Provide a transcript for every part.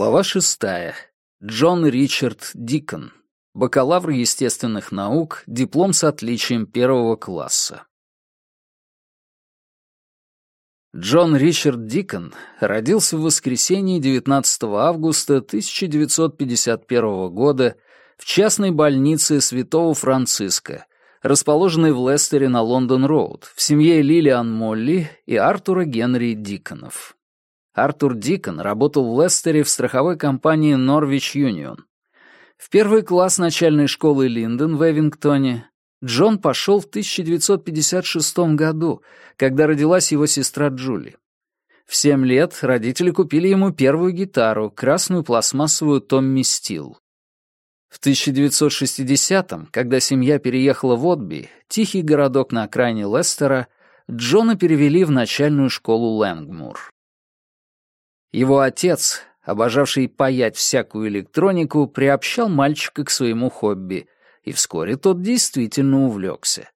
Глава шестая. Джон Ричард Дикон. Бакалавр естественных наук, диплом с отличием первого класса. Джон Ричард Дикон родился в воскресенье 19 августа 1951 года в частной больнице Святого Франциска, расположенной в Лестере на Лондон-Роуд, в семье Лилиан Молли и Артура Генри Диконов. Артур Дикон работал в Лестере в страховой компании Norwich Union. В первый класс начальной школы Линден в Эвингтоне Джон пошел в 1956 году, когда родилась его сестра Джули. В семь лет родители купили ему первую гитару, красную пластмассовую Томми Стил. В 1960-м, когда семья переехала в Отби, тихий городок на окраине Лестера, Джона перевели в начальную школу Лэнгмур. Его отец, обожавший паять всякую электронику, приобщал мальчика к своему хобби, и вскоре тот действительно увлекся.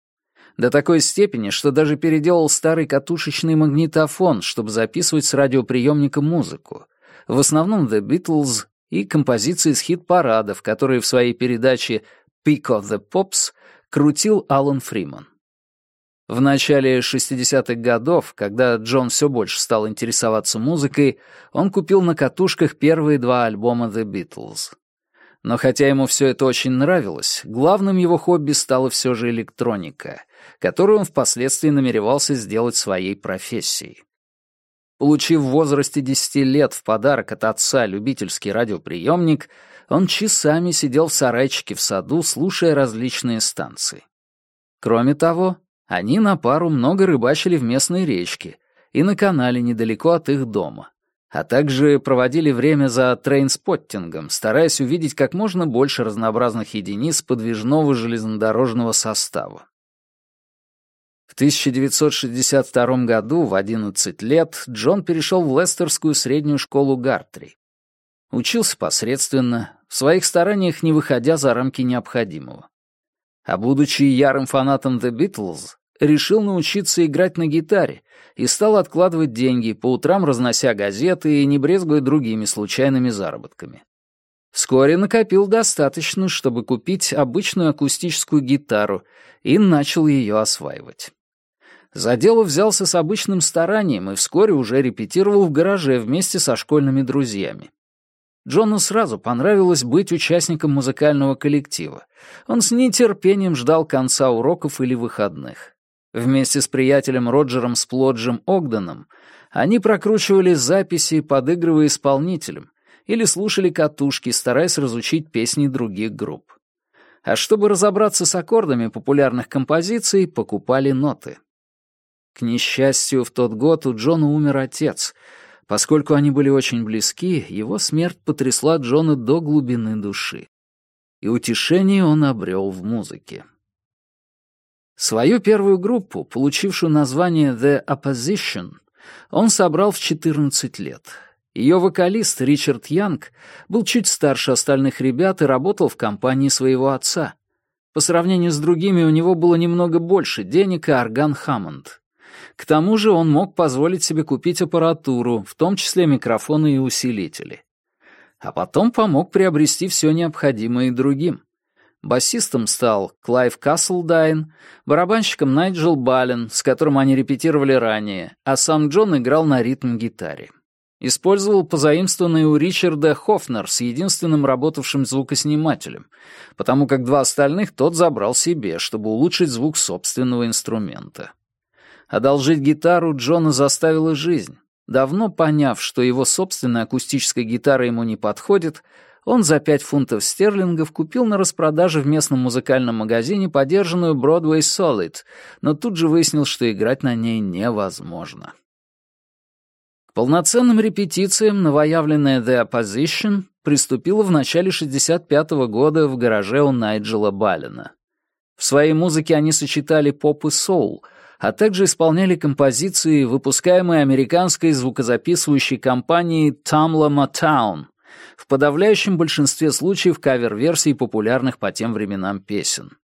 До такой степени, что даже переделал старый катушечный магнитофон, чтобы записывать с радиоприемника музыку. В основном The Beatles и композиции с хит-парадов, которые в своей передаче «Peak of the Pops» крутил Алан Фриман. В начале 60-х годов, когда Джон все больше стал интересоваться музыкой, он купил на катушках первые два альбома The Beatles. Но хотя ему все это очень нравилось, главным его хобби стала все же электроника, которую он впоследствии намеревался сделать своей профессией. Получив в возрасте 10 лет в подарок от отца любительский радиоприемник, он часами сидел в сарайчике в саду, слушая различные станции. Кроме того, они на пару много рыбачили в местной речке и на канале недалеко от их дома, а также проводили время за трейнспоттингом, стараясь увидеть как можно больше разнообразных единиц подвижного железнодорожного состава. В 1962 году, в 11 лет, Джон перешел в Лестерскую среднюю школу Гартри. Учился посредственно, в своих стараниях не выходя за рамки необходимого. А будучи ярым фанатом The Beatles, решил научиться играть на гитаре и стал откладывать деньги, по утрам разнося газеты и не брезгуя другими случайными заработками. Вскоре накопил достаточно, чтобы купить обычную акустическую гитару, и начал ее осваивать. За дело взялся с обычным старанием и вскоре уже репетировал в гараже вместе со школьными друзьями. Джону сразу понравилось быть участником музыкального коллектива. Он с нетерпением ждал конца уроков или выходных. Вместе с приятелем Роджером Сплоджем Огденом они прокручивали записи, подыгрывая исполнителям, или слушали катушки, стараясь разучить песни других групп. А чтобы разобраться с аккордами популярных композиций, покупали ноты. К несчастью, в тот год у Джона умер отец. Поскольку они были очень близки, его смерть потрясла Джона до глубины души. И утешение он обрел в музыке. Свою первую группу, получившую название «The Opposition», он собрал в 14 лет. Ее вокалист Ричард Янг был чуть старше остальных ребят и работал в компании своего отца. По сравнению с другими у него было немного больше денег и орган Хаммонд. К тому же он мог позволить себе купить аппаратуру, в том числе микрофоны и усилители. А потом помог приобрести все необходимое и другим. Басистом стал Клайв Каслдайн, барабанщиком Найджел Бален, с которым они репетировали ранее, а сам Джон играл на ритм-гитаре. Использовал позаимствованный у Ричарда Хофнер с единственным работавшим звукоснимателем, потому как два остальных тот забрал себе, чтобы улучшить звук собственного инструмента. Одолжить гитару Джона заставила жизнь. Давно поняв, что его собственная акустическая гитара ему не подходит, он за 5 фунтов стерлингов купил на распродаже в местном музыкальном магазине подержанную Broadway Solid, но тут же выяснил, что играть на ней невозможно. К полноценным репетициям новоявленная The Opposition приступила в начале 65 -го года в гараже у Найджела Баллина. В своей музыке они сочетали поп и соул, а также исполняли композиции, выпускаемые американской звукозаписывающей компанией Tamla Motown — в подавляющем большинстве случаев кавер-версии популярных по тем временам песен.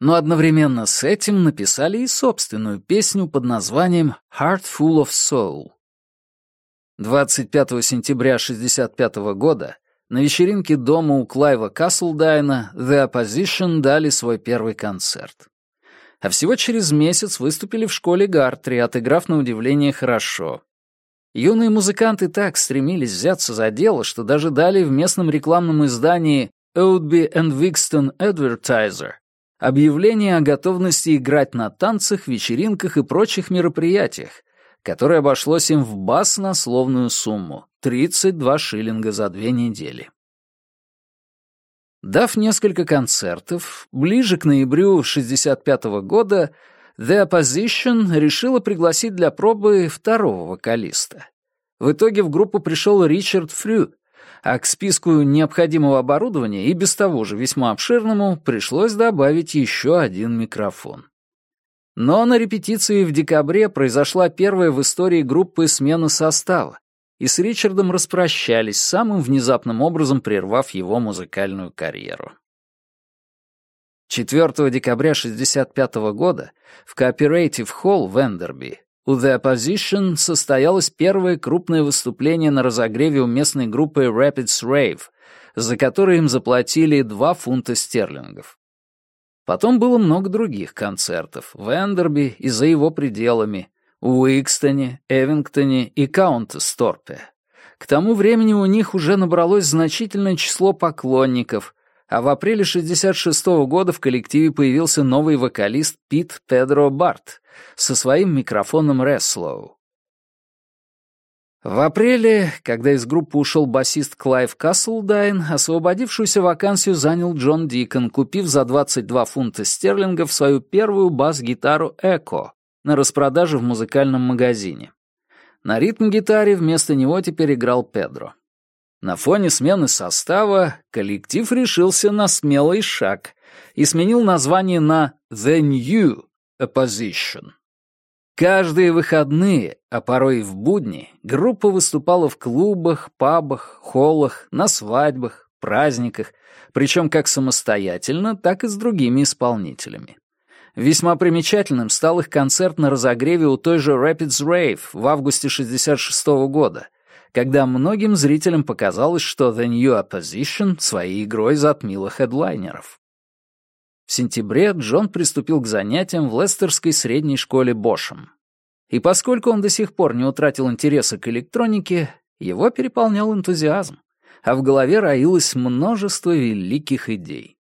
Но одновременно с этим написали и собственную песню под названием «Heart Full of Soul». 25 сентября 1965 года на вечеринке дома у Клайва Каслдайна The Opposition дали свой первый концерт. А всего через месяц выступили в школе Гартри, отыграв на удивление хорошо. Юные музыканты так стремились взяться за дело, что даже дали в местном рекламном издании «Oudby and Wixton Advertiser» объявление о готовности играть на танцах, вечеринках и прочих мероприятиях, которое обошлось им в баснословную сумму — 32 шиллинга за две недели. Дав несколько концертов, ближе к ноябрю 1965 года The Opposition решила пригласить для пробы второго вокалиста. В итоге в группу пришел Ричард Фрю, а к списку необходимого оборудования и без того же весьма обширному пришлось добавить еще один микрофон. Но на репетиции в декабре произошла первая в истории группы смена состава, и с Ричардом распрощались, самым внезапным образом прервав его музыкальную карьеру. 4 декабря 1965 года в Cooperative Hall в Эндерби у The Opposition состоялось первое крупное выступление на разогреве у местной группы Rapids Rave, за которое им заплатили 2 фунта стерлингов. Потом было много других концертов в Эндерби и за его пределами, у Уикстоне, Эвингтоне и Каунтесторпе. К тому времени у них уже набралось значительное число поклонников — а в апреле 66 -го года в коллективе появился новый вокалист Пит Педро Барт со своим микрофоном Реслоу. В апреле, когда из группы ушел басист Клайв Каслдайн, освободившуюся вакансию занял Джон Дикон, купив за 22 фунта стерлингов свою первую бас-гитару «Эко» на распродаже в музыкальном магазине. На ритм-гитаре вместо него теперь играл Педро. На фоне смены состава коллектив решился на смелый шаг и сменил название на «The New Opposition». Каждые выходные, а порой и в будни, группа выступала в клубах, пабах, холлах, на свадьбах, праздниках, причем как самостоятельно, так и с другими исполнителями. Весьма примечательным стал их концерт на разогреве у той же Rapids Rave в августе 66 -го года — когда многим зрителям показалось, что The New Opposition своей игрой затмила хедлайнеров. В сентябре Джон приступил к занятиям в Лестерской средней школе Бошем. И поскольку он до сих пор не утратил интереса к электронике, его переполнял энтузиазм, а в голове роилось множество великих идей.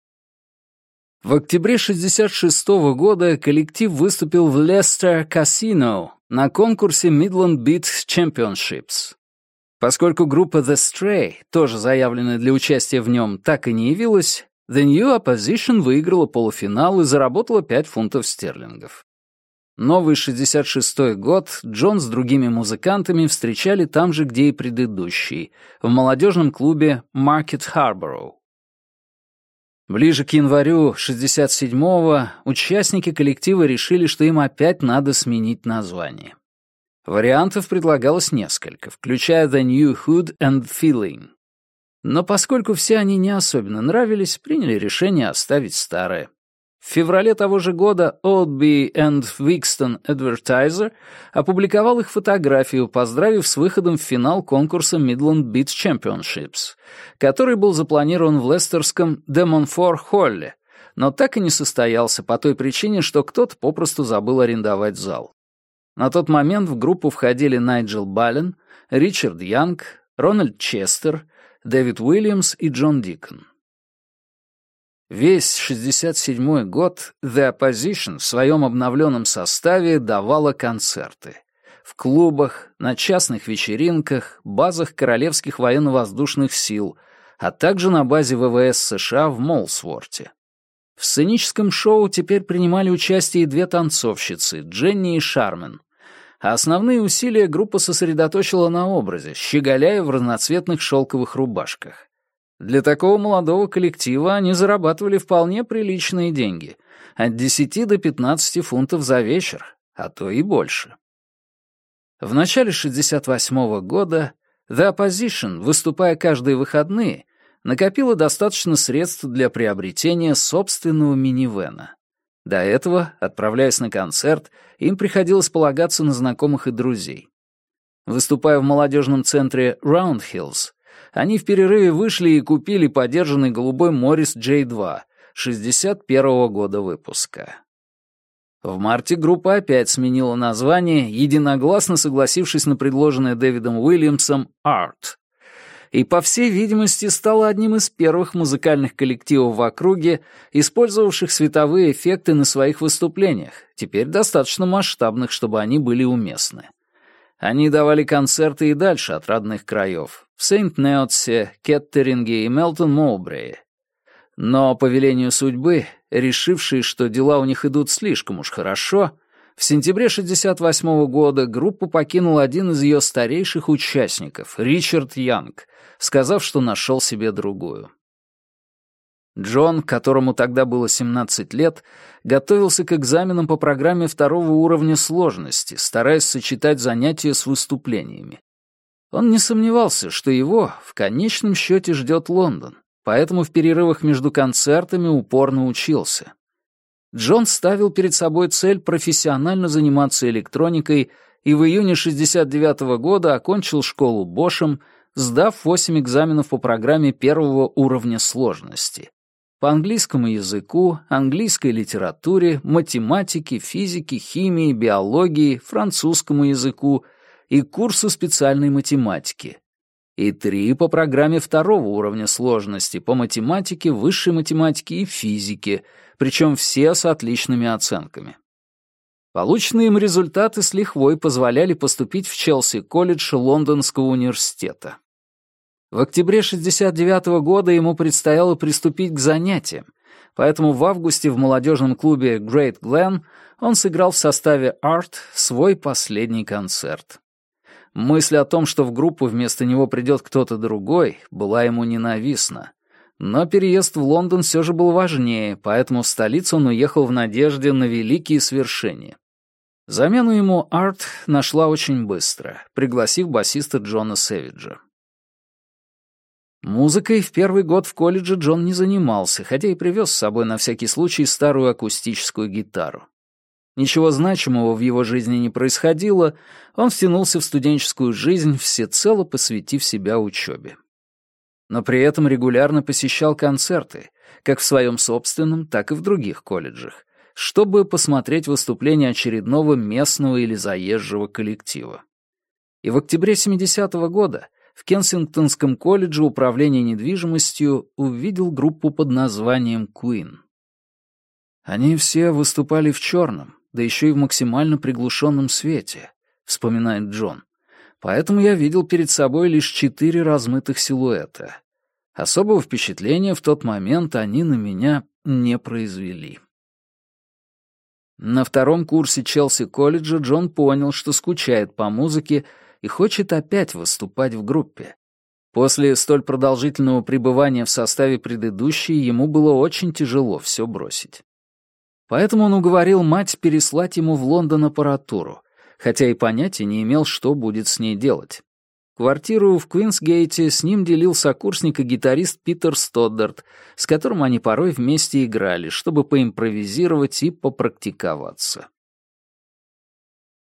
В октябре 1966 -го года коллектив выступил в Лестер Casino на конкурсе Midland Beat Championships. Поскольку группа The Stray, тоже заявленная для участия в нем, так и не явилась, The New Opposition выиграла полуфинал и заработала 5 фунтов стерлингов. Новый 66-й год Джон с другими музыкантами встречали там же, где и предыдущий, в молодежном клубе Market Harborough. Ближе к январю 67-го участники коллектива решили, что им опять надо сменить название. Вариантов предлагалось несколько, включая «The New Hood» and «Feeling». Но поскольку все они не особенно нравились, приняли решение оставить старое. В феврале того же года Oldby and Wixton Advertiser опубликовал их фотографию, поздравив с выходом в финал конкурса Midland Beat Championships, который был запланирован в лестерском Демонфор-Холле, но так и не состоялся по той причине, что кто-то попросту забыл арендовать зал. На тот момент в группу входили Найджел Баллен, Ричард Янг, Рональд Честер, Дэвид Уильямс и Джон Дикон. Весь 67-й год The Opposition в своем обновленном составе давала концерты. В клубах, на частных вечеринках, базах Королевских военно-воздушных сил, а также на базе ВВС США в Молсворте. В сценическом шоу теперь принимали участие и две танцовщицы, Дженни и Шармен, Основные усилия группа сосредоточила на образе, щеголяя в разноцветных шелковых рубашках. Для такого молодого коллектива они зарабатывали вполне приличные деньги — от 10 до 15 фунтов за вечер, а то и больше. В начале 68 -го года The Opposition, выступая каждые выходные, накопила достаточно средств для приобретения собственного минивэна. До этого, отправляясь на концерт, им приходилось полагаться на знакомых и друзей. Выступая в молодежном центре Round Hills, они в перерыве вышли и купили подержанный голубой Morris J2 61-го года выпуска. В марте группа опять сменила название, единогласно согласившись на предложенное Дэвидом Уильямсом Art и, по всей видимости, стала одним из первых музыкальных коллективов в округе, использовавших световые эффекты на своих выступлениях, теперь достаточно масштабных, чтобы они были уместны. Они давали концерты и дальше от родных краев, в Сент-Неотсе, Кеттеринге и Мелтон-Моубрее. Но по велению судьбы, решившие, что дела у них идут слишком уж хорошо, в сентябре 68 -го года группу покинул один из ее старейших участников, Ричард Янг, сказав, что нашел себе другую. Джон, которому тогда было 17 лет, готовился к экзаменам по программе второго уровня сложности, стараясь сочетать занятия с выступлениями. Он не сомневался, что его в конечном счете ждет Лондон, поэтому в перерывах между концертами упорно учился. Джон ставил перед собой цель профессионально заниматься электроникой и в июне 1969 года окончил школу Бошем, сдав 8 экзаменов по программе первого уровня сложности. По английскому языку, английской литературе, математике, физике, химии, биологии, французскому языку и курсу специальной математики — и три по программе второго уровня сложности по математике, высшей математике и физике, причем все с отличными оценками. Полученные им результаты с лихвой позволяли поступить в Челси-колледж Лондонского университета. В октябре 1969 года ему предстояло приступить к занятиям, поэтому в августе в молодежном клубе Great Glen он сыграл в составе Art свой последний концерт. Мысль о том, что в группу вместо него придет кто-то другой, была ему ненавистна. Но переезд в Лондон все же был важнее, поэтому в столицу он уехал в надежде на великие свершения. Замену ему Арт нашла очень быстро, пригласив басиста Джона Сэвиджа. Музыкой в первый год в колледже Джон не занимался, хотя и привез с собой на всякий случай старую акустическую гитару. Ничего значимого в его жизни не происходило, он втянулся в студенческую жизнь, всецело посвятив себя учебе. Но при этом регулярно посещал концерты, как в своем собственном, так и в других колледжах, чтобы посмотреть выступления очередного местного или заезжего коллектива. И в октябре 70-го года в Кенсингтонском колледже управления недвижимостью увидел группу под названием «Куин». Они все выступали в черном, да еще и в максимально приглушенном свете», — вспоминает Джон. «Поэтому я видел перед собой лишь четыре размытых силуэта. Особого впечатления в тот момент они на меня не произвели». На втором курсе Челси-колледжа Джон понял, что скучает по музыке и хочет опять выступать в группе. После столь продолжительного пребывания в составе предыдущей ему было очень тяжело все бросить. Поэтому он уговорил мать переслать ему в Лондон аппаратуру, хотя и понятия не имел, что будет с ней делать. Квартиру в Квинсгейте с ним делил сокурсник и гитарист Питер Стоддарт, с которым они порой вместе играли, чтобы поимпровизировать и попрактиковаться.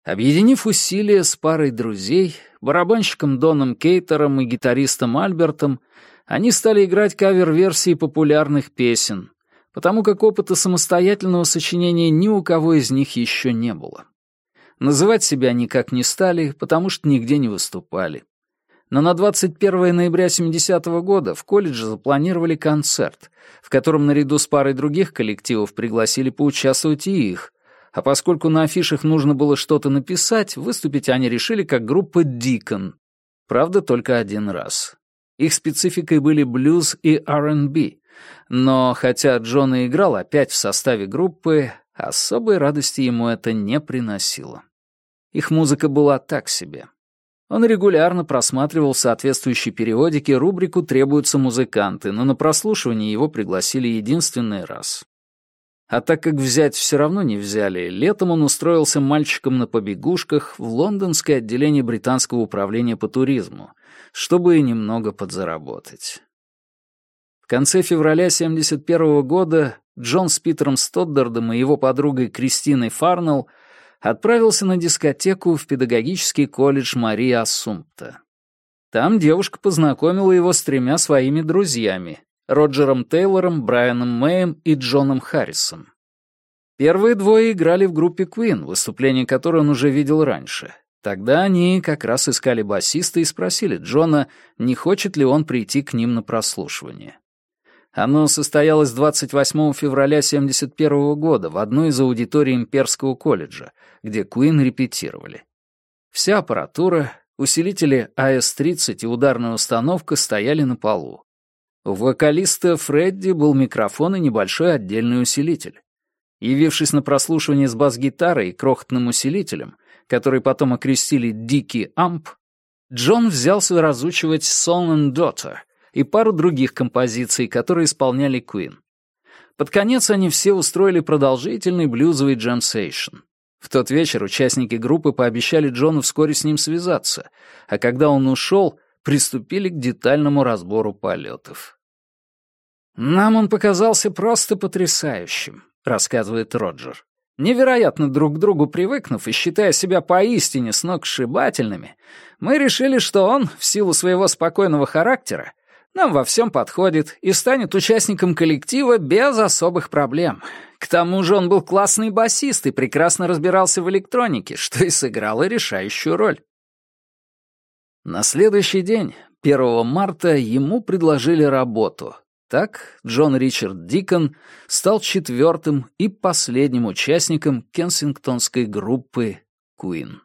Объединив усилия с парой друзей, барабанщиком Доном Кейтером и гитаристом Альбертом, они стали играть кавер-версии популярных песен, потому как опыта самостоятельного сочинения ни у кого из них еще не было. Называть себя никак не стали, потому что нигде не выступали. Но на 21 ноября 70 -го года в колледже запланировали концерт, в котором наряду с парой других коллективов пригласили поучаствовать и их, а поскольку на афишах нужно было что-то написать, выступить они решили как группа «Дикон». Правда, только один раз. Их спецификой были блюз и R&B, но хотя Джон и играл опять в составе группы, особой радости ему это не приносило. Их музыка была так себе. Он регулярно просматривал в соответствующей периодике рубрику «Требуются музыканты», но на прослушивание его пригласили единственный раз. А так как взять все равно не взяли, летом он устроился мальчиком на побегушках в лондонское отделение британского управления по туризму, чтобы немного подзаработать. В конце февраля 1971 года Джон с Питером Стоддардом и его подругой Кристиной Фарнелл отправился на дискотеку в педагогический колледж Марии Ассумпта. Там девушка познакомила его с тремя своими друзьями — Роджером Тейлором, Брайаном Мэем и Джоном Харрисом. Первые двое играли в группе Queen, выступление которой он уже видел раньше. Тогда они как раз искали басиста и спросили Джона, не хочет ли он прийти к ним на прослушивание. Оно состоялось 28 февраля 1971 года в одной из аудиторий Имперского колледжа, где Куин репетировали. Вся аппаратура, усилители АС-30 и ударная установка стояли на полу. У вокалиста Фредди был микрофон и небольшой отдельный усилитель. Явившись на прослушивание с бас-гитарой и крохотным усилителем, который потом окрестили «Дикий амп», Джон взялся разучивать «Song and Daughter», и пару других композиций, которые исполняли Куин. Под конец они все устроили продолжительный блюзовый джемсейшн. В тот вечер участники группы пообещали Джону вскоре с ним связаться, а когда он ушел, приступили к детальному разбору полетов. «Нам он показался просто потрясающим», — рассказывает Роджер. Невероятно друг к другу привыкнув и считая себя поистине сногсшибательными, мы решили, что он, в силу своего спокойного характера, нам во всем подходит и станет участником коллектива без особых проблем. К тому же он был классный басист и прекрасно разбирался в электронике, что и сыграло решающую роль. На следующий день, 1 марта, ему предложили работу. Так Джон Ричард Дикон стал четвертым и последним участником кенсингтонской группы «Куин».